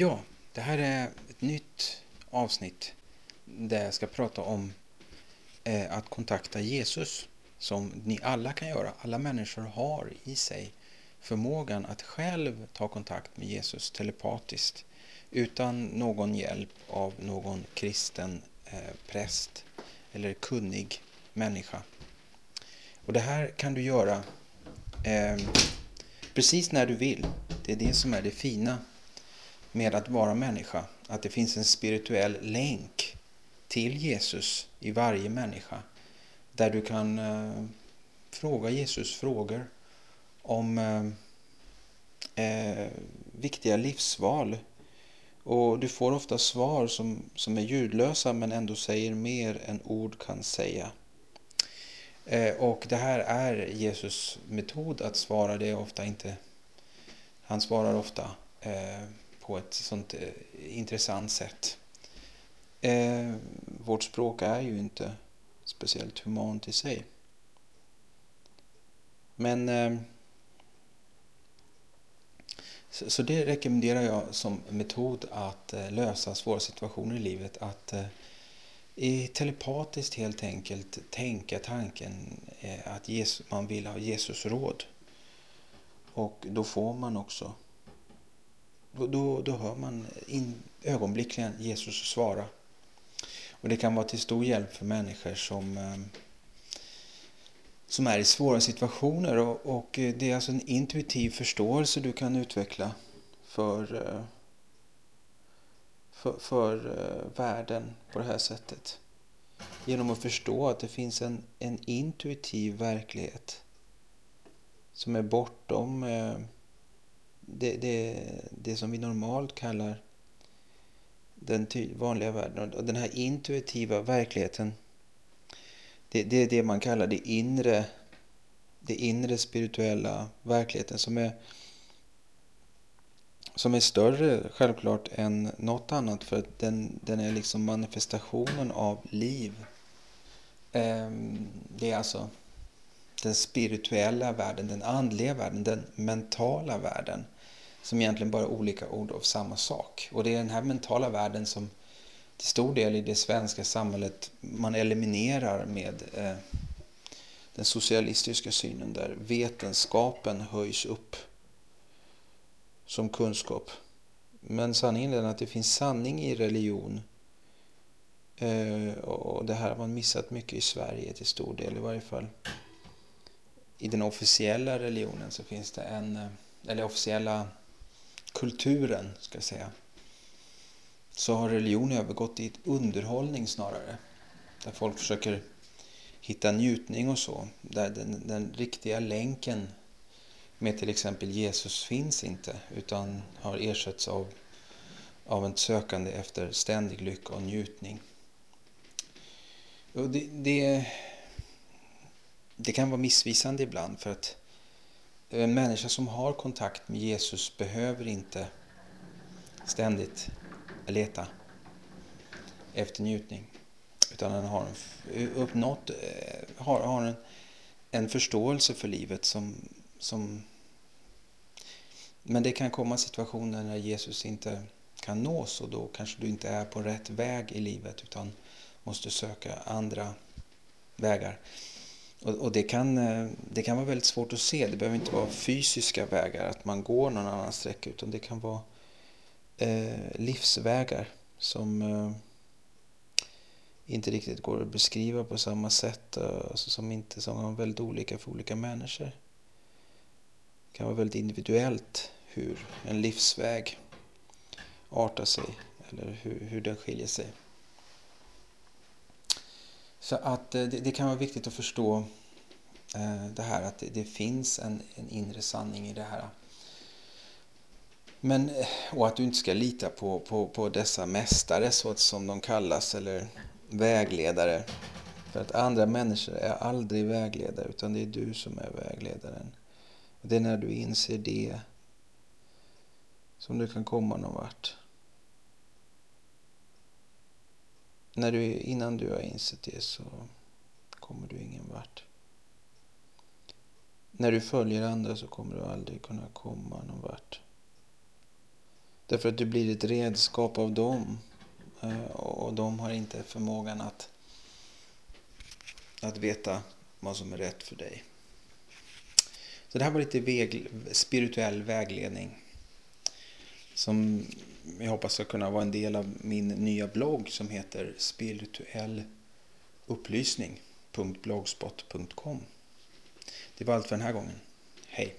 Ja, det här är ett nytt avsnitt där jag ska prata om eh, att kontakta Jesus som ni alla kan göra. Alla människor har i sig förmågan att själv ta kontakt med Jesus telepatiskt utan någon hjälp av någon kristen eh, präst eller kunnig människa. Och det här kan du göra eh, precis när du vill. Det är det som är det fina med att vara människa. Att det finns en spirituell länk till Jesus i varje människa. Där du kan eh, fråga Jesus frågor om eh, eh, viktiga livsval. Och du får ofta svar som, som är ljudlösa men ändå säger mer än ord kan säga. Eh, och det här är Jesus metod att svara. Det är ofta inte... Han svarar ofta eh, på ett sånt eh, intressant sätt. Eh, vårt språk är ju inte speciellt humant i sig. Men eh, så, så, det rekommenderar jag som metod att eh, lösa svåra situationer i livet. Att eh, i telepatiskt helt enkelt tänka tanken eh, att Jesus, man vill ha Jesus råd. Och då får man också då, då, hör man in, ögonblickligen Jesus svara. Och det kan vara till stor hjälp för människor som, ehm, som är i svåra situationer. Och, och eh, det är alltså en intuitiv förståelse du kan utveckla för, eh, för, för eh, världen på det här sättet. Genom att förstå att det finns en, en intuitiv verklighet som är bortom det, det, det som vi normalt kallar den vanliga världen. Och den här intuitiva verkligheten, det, det är det man kallar det inre, det inre spirituella verkligheten som är, som är större självklart än något annat för att den, den är liksom manifestationen av liv. Ehm, det är alltså den spirituella världen, den andliga världen, den mentala världen som egentligen bara är olika ord av samma sak. Och det är den här mentala världen som till stor del i det svenska samhället man eliminerar med eh, den socialistiska synen där vetenskapen höjs upp som kunskap. Men sanningen är att det finns sanning i religion. Eh, och det här har man missat mycket i Sverige till stor del i varje fall. I den officiella religionen så finns det en, eh, eller officiella kulturen, ska jag säga, så har religion övergått i ett underhållning snarare. Där folk försöker hitta njutning och så. Där den, den riktiga länken med till exempel Jesus finns inte utan har ersatts av, av ett sökande efter ständig lycka och njutning. Och det, det, det kan vara missvisande ibland för att en människa som har kontakt med Jesus behöver inte ständigt leta efter njutning. Utan han har uppnått, eh, har, har en, en förståelse för livet som, som... Men det kan komma situationer när Jesus inte kan nås och då kanske du inte är på rätt väg i livet utan måste söka andra vägar. Och, och, det, kan, eh, det kan vara väldigt svårt att se. Det behöver inte vara fysiska vägar, att man går någon annan sträcka, utan det kan vara eh, livsvägar som eh, inte riktigt går att beskriva på samma sätt, eh, alltså som, inte, som är väldigt olika för olika människor. Det kan vara väldigt individuellt hur en livsväg artar sig eller hur, hur den skiljer sig. Så att eh, det, det, kan vara viktigt att förstå eh, det här att det, det finns en, en, inre sanning i det här. Men, eh, och att du inte ska lita på, på, på dessa mästare så som de kallas eller vägledare. För att andra människor är aldrig vägledare utan det är du som är vägledaren. Och det är när du inser det som du kan komma någon vart. När du, innan du har insett det så kommer du ingen vart. När du följer andra så kommer du aldrig kunna komma någon vart. Därför att du blir ett redskap av dem. Eh, och de har inte förmågan att, att veta vad som är rätt för dig. Så det här var lite väg, spirituell vägledning. Som jag hoppas ska kunna vara en del av min nya blogg som heter spirituellupplysning.blogspot.com. Det var allt för den här gången. Hej!